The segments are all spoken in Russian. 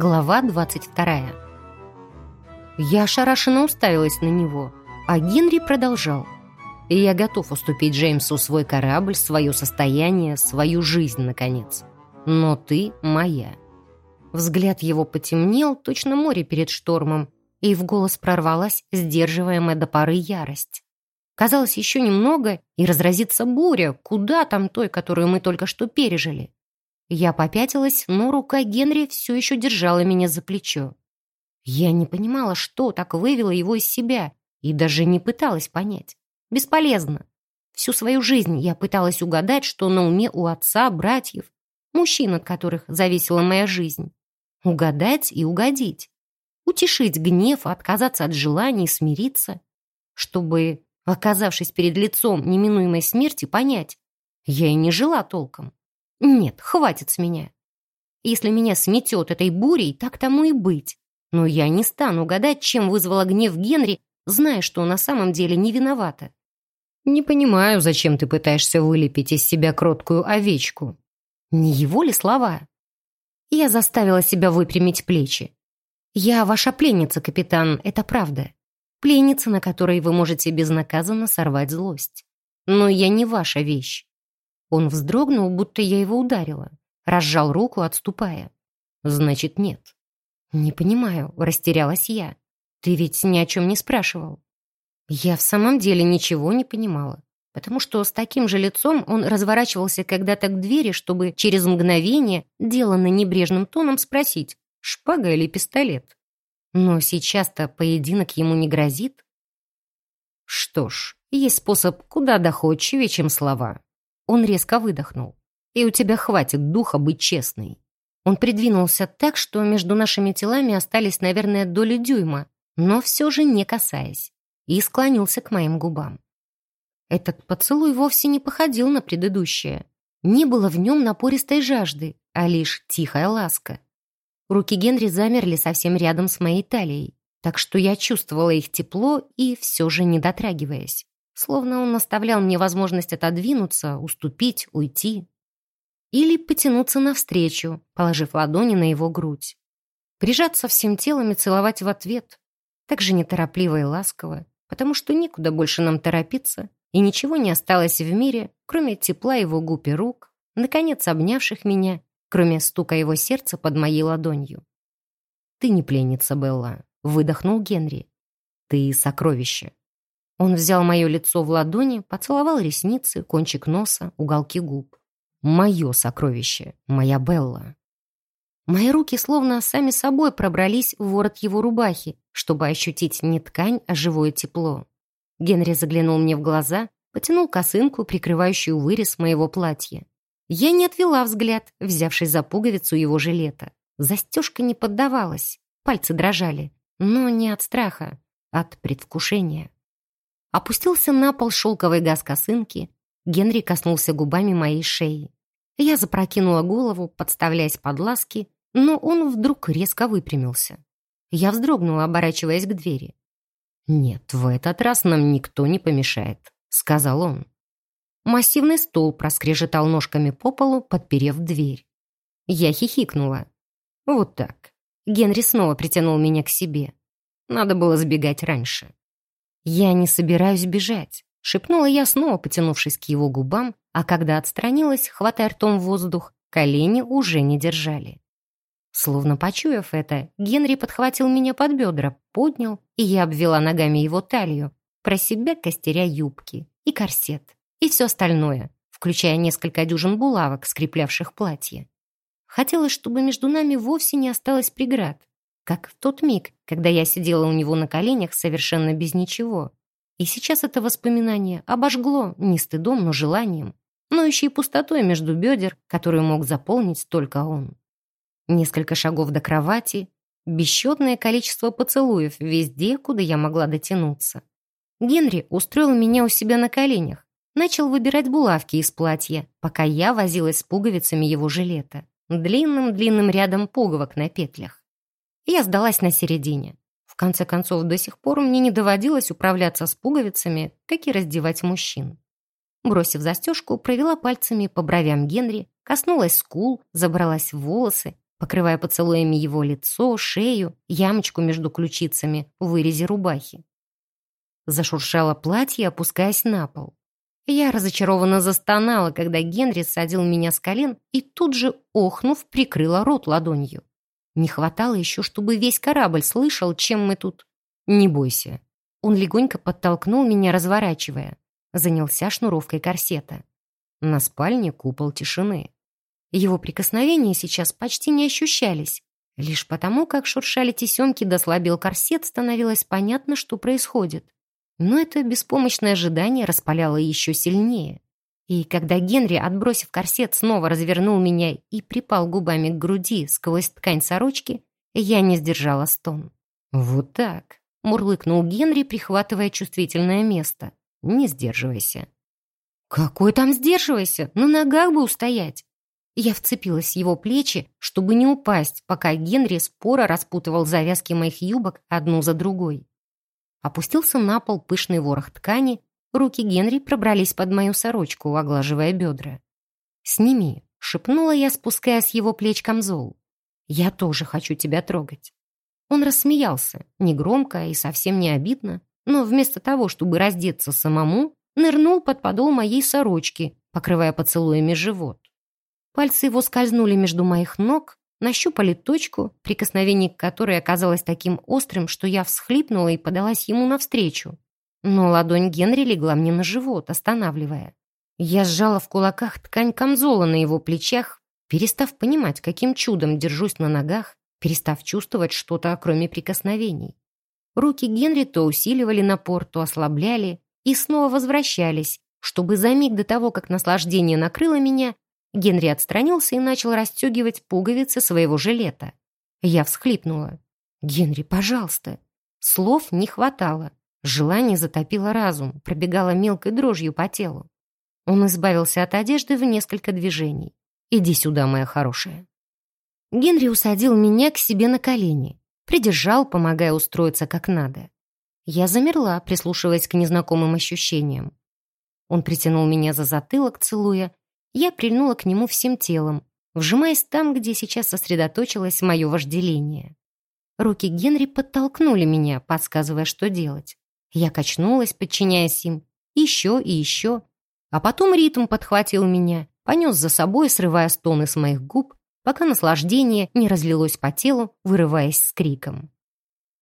Глава 22. Я ошарашенно уставилась на него, а Генри продолжал. И я готов уступить Джеймсу свой корабль, свое состояние, свою жизнь, наконец. Но ты моя. Взгляд его потемнел, точно море перед штормом, и в голос прорвалась сдерживаемая до поры ярость. Казалось, еще немного, и разразится буря, куда там той, которую мы только что пережили. Я попятилась, но рука Генри все еще держала меня за плечо. Я не понимала, что так вывело его из себя, и даже не пыталась понять. Бесполезно. Всю свою жизнь я пыталась угадать, что на уме у отца, братьев, мужчин, от которых зависела моя жизнь. Угадать и угодить. Утешить гнев, отказаться от желаний, смириться. Чтобы, оказавшись перед лицом неминуемой смерти, понять, я и не жила толком. Нет, хватит с меня. Если меня сметет этой бурей, так тому и быть. Но я не стану гадать, чем вызвала гнев Генри, зная, что на самом деле не виновата. Не понимаю, зачем ты пытаешься вылепить из себя кроткую овечку. Не его ли слова? Я заставила себя выпрямить плечи. Я ваша пленница, капитан, это правда. Пленница, на которой вы можете безнаказанно сорвать злость. Но я не ваша вещь. Он вздрогнул, будто я его ударила. Разжал руку, отступая. «Значит, нет». «Не понимаю», — растерялась я. «Ты ведь ни о чем не спрашивал». Я в самом деле ничего не понимала, потому что с таким же лицом он разворачивался когда-то к двери, чтобы через мгновение, деланно небрежным тоном, спросить, шпага или пистолет. Но сейчас-то поединок ему не грозит. Что ж, есть способ куда доходчивее, чем слова. Он резко выдохнул. «И у тебя хватит духа быть честной». Он придвинулся так, что между нашими телами остались, наверное, доли дюйма, но все же не касаясь, и склонился к моим губам. Этот поцелуй вовсе не походил на предыдущее. Не было в нем напористой жажды, а лишь тихая ласка. Руки Генри замерли совсем рядом с моей талией, так что я чувствовала их тепло и все же не дотрагиваясь словно он наставлял мне возможность отодвинуться, уступить, уйти. Или потянуться навстречу, положив ладони на его грудь. Прижаться всем телом и целовать в ответ. Так же неторопливо и ласково, потому что некуда больше нам торопиться, и ничего не осталось в мире, кроме тепла его губ и рук, наконец обнявших меня, кроме стука его сердца под моей ладонью. «Ты не пленница, Белла», — выдохнул Генри. «Ты сокровище». Он взял мое лицо в ладони, поцеловал ресницы, кончик носа, уголки губ. Мое сокровище, моя Белла. Мои руки словно сами собой пробрались в ворот его рубахи, чтобы ощутить не ткань, а живое тепло. Генри заглянул мне в глаза, потянул косынку, прикрывающую вырез моего платья. Я не отвела взгляд, взявшись за пуговицу его жилета. Застежка не поддавалась, пальцы дрожали, но не от страха, от предвкушения. Опустился на пол шелковой газ косынки. Генри коснулся губами моей шеи. Я запрокинула голову, подставляясь под ласки, но он вдруг резко выпрямился. Я вздрогнула, оборачиваясь к двери. «Нет, в этот раз нам никто не помешает», — сказал он. Массивный стол проскрежетал ножками по полу, подперев дверь. Я хихикнула. «Вот так». Генри снова притянул меня к себе. Надо было сбегать раньше. «Я не собираюсь бежать», — шепнула я, снова потянувшись к его губам, а когда отстранилась, хватая ртом воздух, колени уже не держали. Словно почуяв это, Генри подхватил меня под бедра, поднял, и я обвела ногами его талию, про себя костеря юбки и корсет, и все остальное, включая несколько дюжин булавок, скреплявших платье. Хотелось, чтобы между нами вовсе не осталось преград, как в тот миг, когда я сидела у него на коленях совершенно без ничего. И сейчас это воспоминание обожгло не стыдом, но желанием, но еще и пустотой между бедер, которую мог заполнить только он. Несколько шагов до кровати, бесчетное количество поцелуев везде, куда я могла дотянуться. Генри устроил меня у себя на коленях, начал выбирать булавки из платья, пока я возилась с пуговицами его жилета, длинным-длинным рядом пуговок на петлях. Я сдалась на середине. В конце концов, до сих пор мне не доводилось управляться с пуговицами, как и раздевать мужчин. Бросив застежку, провела пальцами по бровям Генри, коснулась скул, забралась в волосы, покрывая поцелуями его лицо, шею, ямочку между ключицами вырезе рубахи. Зашуршало платье, опускаясь на пол. Я разочарованно застонала, когда Генри садил меня с колен и тут же, охнув, прикрыла рот ладонью. Не хватало еще, чтобы весь корабль слышал, чем мы тут. «Не бойся». Он легонько подтолкнул меня, разворачивая. Занялся шнуровкой корсета. На спальне купол тишины. Его прикосновения сейчас почти не ощущались. Лишь потому, как шуршали тесемки, дослабил корсет, становилось понятно, что происходит. Но это беспомощное ожидание распаляло еще сильнее. И когда Генри, отбросив корсет, снова развернул меня и припал губами к груди сквозь ткань сорочки, я не сдержала стон. «Вот так», — мурлыкнул Генри, прихватывая чувствительное место. «Не сдерживайся». «Какой там сдерживайся? На ногах бы устоять!» Я вцепилась в его плечи, чтобы не упасть, пока Генри споро распутывал завязки моих юбок одну за другой. Опустился на пол пышный ворох ткани, руки Генри пробрались под мою сорочку, оглаживая бедра. «Сними», — шепнула я, спуская с его плеч камзол. «Я тоже хочу тебя трогать». Он рассмеялся, негромко и совсем не обидно, но вместо того, чтобы раздеться самому, нырнул под подол моей сорочки, покрывая поцелуями живот. Пальцы его скользнули между моих ног, нащупали точку, прикосновение к которой оказалось таким острым, что я всхлипнула и подалась ему навстречу. Но ладонь Генри легла мне на живот, останавливая. Я сжала в кулаках ткань камзола на его плечах, перестав понимать, каким чудом держусь на ногах, перестав чувствовать что-то, кроме прикосновений. Руки Генри то усиливали напор, то ослабляли и снова возвращались, чтобы за миг до того, как наслаждение накрыло меня, Генри отстранился и начал расстегивать пуговицы своего жилета. Я всхлипнула. «Генри, пожалуйста!» Слов не хватало. Желание затопило разум, пробегало мелкой дрожью по телу. Он избавился от одежды в несколько движений. «Иди сюда, моя хорошая». Генри усадил меня к себе на колени, придержал, помогая устроиться как надо. Я замерла, прислушиваясь к незнакомым ощущениям. Он притянул меня за затылок, целуя, я прильнула к нему всем телом, вжимаясь там, где сейчас сосредоточилось мое вожделение. Руки Генри подтолкнули меня, подсказывая, что делать. Я качнулась, подчиняясь им, еще и еще. А потом ритм подхватил меня, понес за собой, срывая стоны с моих губ, пока наслаждение не разлилось по телу, вырываясь с криком.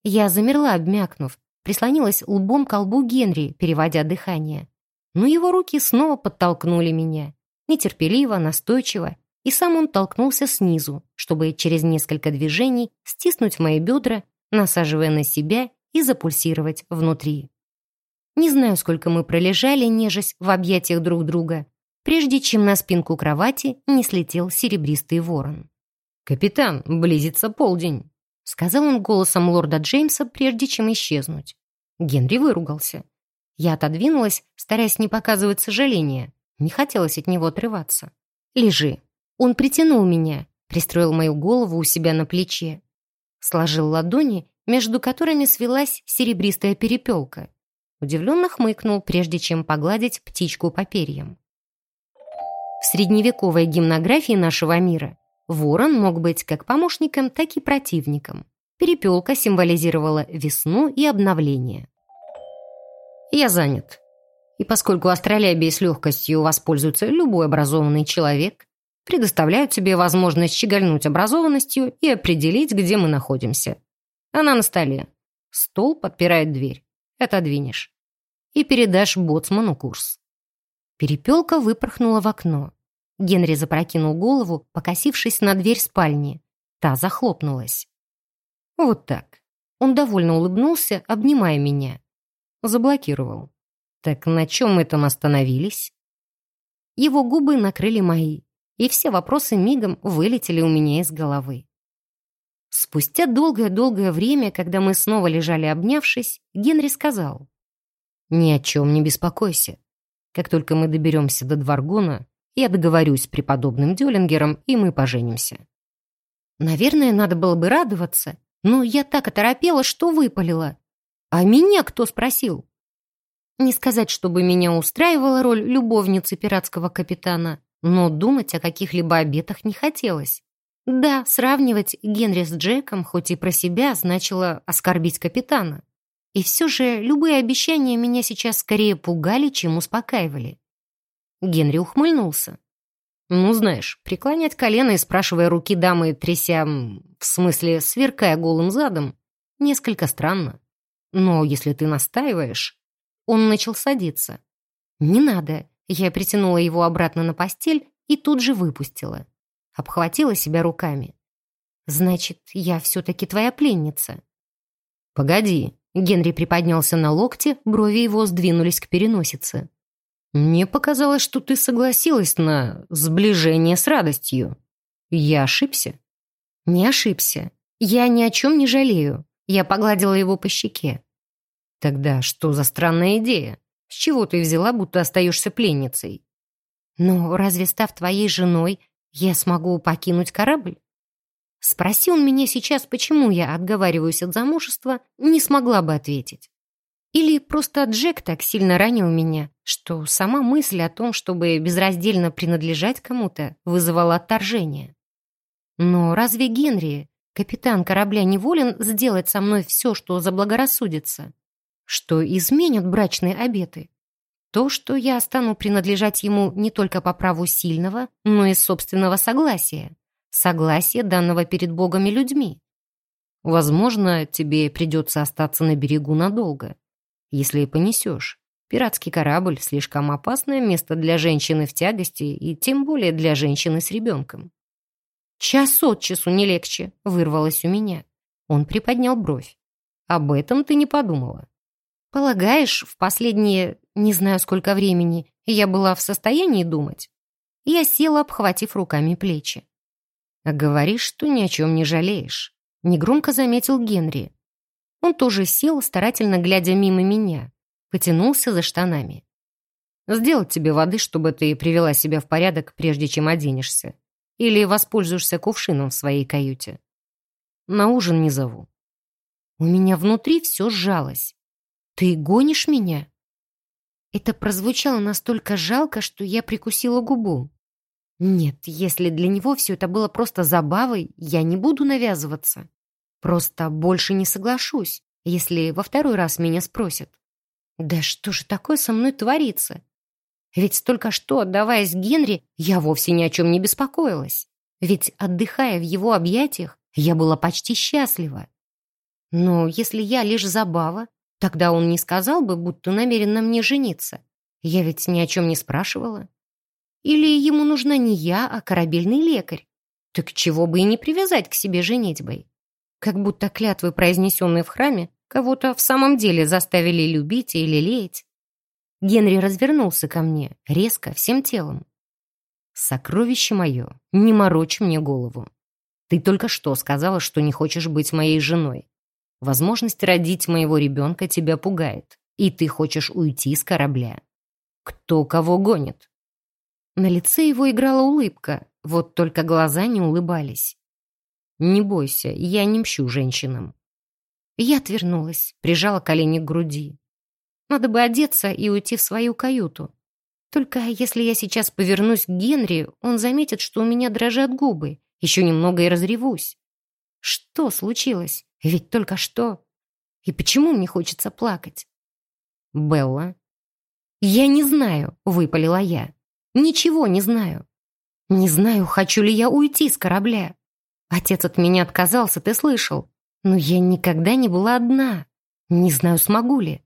Я замерла, обмякнув, прислонилась лбом к лбу Генри, переводя дыхание. Но его руки снова подтолкнули меня нетерпеливо, настойчиво, и сам он толкнулся снизу, чтобы через несколько движений стиснуть мои бедра, насаживая на себя и запульсировать внутри. Не знаю, сколько мы пролежали, нежесть в объятиях друг друга, прежде чем на спинку кровати не слетел серебристый ворон. «Капитан, близится полдень», — сказал он голосом лорда Джеймса, прежде чем исчезнуть. Генри выругался. Я отодвинулась, стараясь не показывать сожаления. Не хотелось от него отрываться. «Лежи». Он притянул меня, пристроил мою голову у себя на плече. Сложил ладони, между которыми свелась серебристая перепелка. Удивленно хмыкнул, прежде чем погладить птичку по перьям. В средневековой гимнографии нашего мира ворон мог быть как помощником, так и противником. Перепелка символизировала весну и обновление. «Я занят», и поскольку астролябией с легкостью воспользуется любой образованный человек, предоставляют тебе возможность щегольнуть образованностью и определить, где мы находимся. Она на столе. Стол подпирает дверь. Отодвинешь. И передашь боцману курс. Перепелка выпорхнула в окно. Генри запрокинул голову, покосившись на дверь спальни. Та захлопнулась. Вот так. Он довольно улыбнулся, обнимая меня. Заблокировал. Так на чем мы там остановились? Его губы накрыли мои, и все вопросы мигом вылетели у меня из головы. Спустя долгое-долгое время, когда мы снова лежали обнявшись, Генри сказал, «Ни о чем не беспокойся. Как только мы доберемся до Дваргона, я договорюсь с преподобным Дюлингером, и мы поженимся». Наверное, надо было бы радоваться, но я так оторопела, что выпалила. «А меня кто спросил?» Не сказать, чтобы меня устраивала роль любовницы пиратского капитана, но думать о каких-либо обетах не хотелось. Да, сравнивать Генри с Джеком, хоть и про себя, значило оскорбить капитана. И все же любые обещания меня сейчас скорее пугали, чем успокаивали. Генри ухмыльнулся. Ну, знаешь, преклонять колено и спрашивая руки дамы, тряся, в смысле, сверкая голым задом, несколько странно. Но если ты настаиваешь... Он начал садиться. Не надо. Я притянула его обратно на постель и тут же выпустила. Обхватила себя руками. Значит, я все-таки твоя пленница. Погоди. Генри приподнялся на локте, брови его сдвинулись к переносице. Мне показалось, что ты согласилась на сближение с радостью. Я ошибся? Не ошибся. Я ни о чем не жалею. Я погладила его по щеке. Тогда что за странная идея? С чего ты взяла, будто остаешься пленницей? Но разве став твоей женой, я смогу покинуть корабль? Спроси он меня сейчас, почему я отговариваюсь от замужества, не смогла бы ответить. Или просто Джек так сильно ранил меня, что сама мысль о том, чтобы безраздельно принадлежать кому-то, вызывала отторжение. Но разве Генри, капитан корабля, не волен сделать со мной все, что заблагорассудится? Что изменят брачные обеты? То, что я стану принадлежать ему не только по праву сильного, но и собственного согласия. Согласия, данного перед Богом и людьми. Возможно, тебе придется остаться на берегу надолго если и понесешь. Пиратский корабль — слишком опасное место для женщины в тягости и тем более для женщины с ребенком. «Час от часу не легче», — вырвалось у меня. Он приподнял бровь. «Об этом ты не подумала». «Полагаешь, в последние, не знаю сколько времени, я была в состоянии думать?» Я села, обхватив руками плечи. «А говоришь, что ни о чем не жалеешь», — негромко заметил Генри. Он тоже сел, старательно глядя мимо меня. Потянулся за штанами. «Сделать тебе воды, чтобы ты привела себя в порядок, прежде чем оденешься. Или воспользуешься кувшином в своей каюте. На ужин не зову». У меня внутри все сжалось. «Ты гонишь меня?» Это прозвучало настолько жалко, что я прикусила губу. Нет, если для него все это было просто забавой, я не буду навязываться. Просто больше не соглашусь, если во второй раз меня спросят. Да что же такое со мной творится? Ведь только что, отдаваясь Генри, я вовсе ни о чем не беспокоилась. Ведь, отдыхая в его объятиях, я была почти счастлива. Но если я лишь забава, тогда он не сказал бы, будто намерен на мне жениться. Я ведь ни о чем не спрашивала. Или ему нужна не я, а корабельный лекарь. Так чего бы и не привязать к себе женитьбой. Как будто клятвы, произнесенные в храме, кого-то в самом деле заставили любить и лелеять. Генри развернулся ко мне, резко, всем телом. «Сокровище мое, не морочь мне голову. Ты только что сказала, что не хочешь быть моей женой. Возможность родить моего ребенка тебя пугает, и ты хочешь уйти с корабля. Кто кого гонит?» На лице его играла улыбка, вот только глаза не улыбались. «Не бойся, я не мщу женщинам». Я отвернулась, прижала колени к груди. Надо бы одеться и уйти в свою каюту. Только если я сейчас повернусь к Генри, он заметит, что у меня дрожат губы. Еще немного и разревусь. Что случилось? Ведь только что. И почему мне хочется плакать? Белла. Я не знаю, выпалила я. Ничего не знаю. Не знаю, хочу ли я уйти с корабля. Отец от меня отказался, ты слышал? Но я никогда не была одна. Не знаю, смогу ли.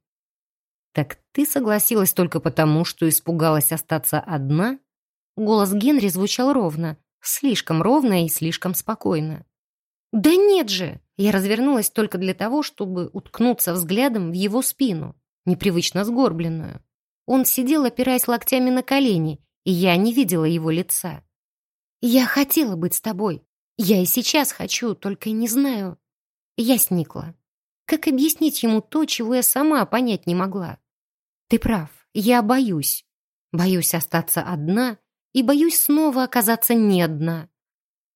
Так ты согласилась только потому, что испугалась остаться одна? Голос Генри звучал ровно, слишком ровно и слишком спокойно. «Да нет же!» Я развернулась только для того, чтобы уткнуться взглядом в его спину, непривычно сгорбленную. Он сидел, опираясь локтями на колени, и я не видела его лица. «Я хотела быть с тобой. Я и сейчас хочу, только не знаю. Я сникла. Как объяснить ему то, чего я сама понять не могла? Ты прав, я боюсь. Боюсь остаться одна и боюсь снова оказаться не одна.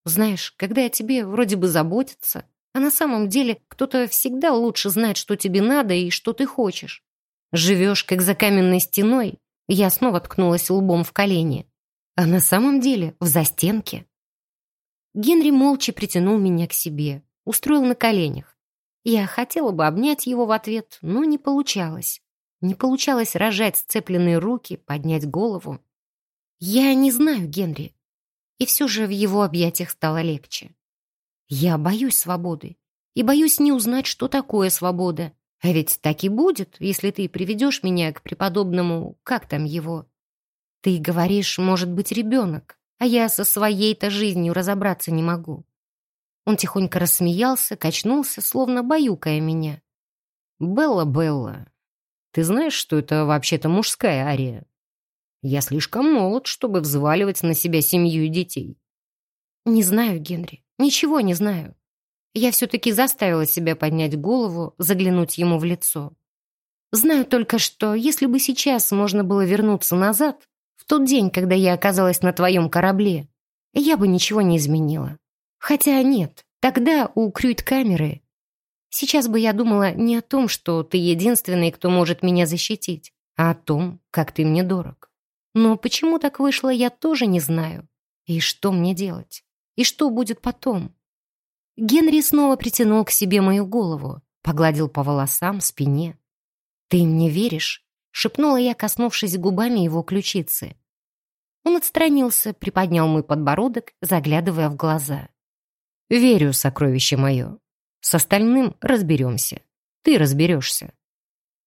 Знаешь, когда о тебе вроде бы заботятся, а на самом деле кто-то всегда лучше знает, что тебе надо и что ты хочешь. Живешь, как за каменной стеной, я снова ткнулась лбом в колени. А на самом деле в застенке. Генри молча притянул меня к себе, устроил на коленях. Я хотела бы обнять его в ответ, но не получалось. Не получалось рожать сцепленные руки, поднять голову. Я не знаю Генри. И все же в его объятиях стало легче. Я боюсь свободы. И боюсь не узнать, что такое свобода. А ведь так и будет, если ты приведешь меня к преподобному, как там его. Ты говоришь, может быть, ребенок, а я со своей-то жизнью разобраться не могу. Он тихонько рассмеялся, качнулся, словно баюкая меня. «Белла, Белла, ты знаешь, что это вообще-то мужская ария? Я слишком молод, чтобы взваливать на себя семью и детей». «Не знаю, Генри, ничего не знаю». Я все-таки заставила себя поднять голову, заглянуть ему в лицо. Знаю только, что если бы сейчас можно было вернуться назад, в тот день, когда я оказалась на твоем корабле, я бы ничего не изменила. Хотя нет, тогда у крюит-камеры. Сейчас бы я думала не о том, что ты единственный, кто может меня защитить, а о том, как ты мне дорог. Но почему так вышло, я тоже не знаю. И что мне делать? И что будет потом? Генри снова притянул к себе мою голову, погладил по волосам, спине. «Ты мне веришь?» — шепнула я, коснувшись губами его ключицы. Он отстранился, приподнял мой подбородок, заглядывая в глаза. «Верю, сокровище мое. С остальным разберемся. Ты разберешься.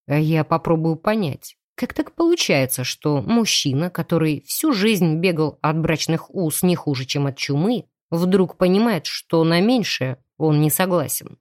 А я попробую понять, как так получается, что мужчина, который всю жизнь бегал от брачных уз не хуже, чем от чумы, вдруг понимает, что на меньшее он не согласен.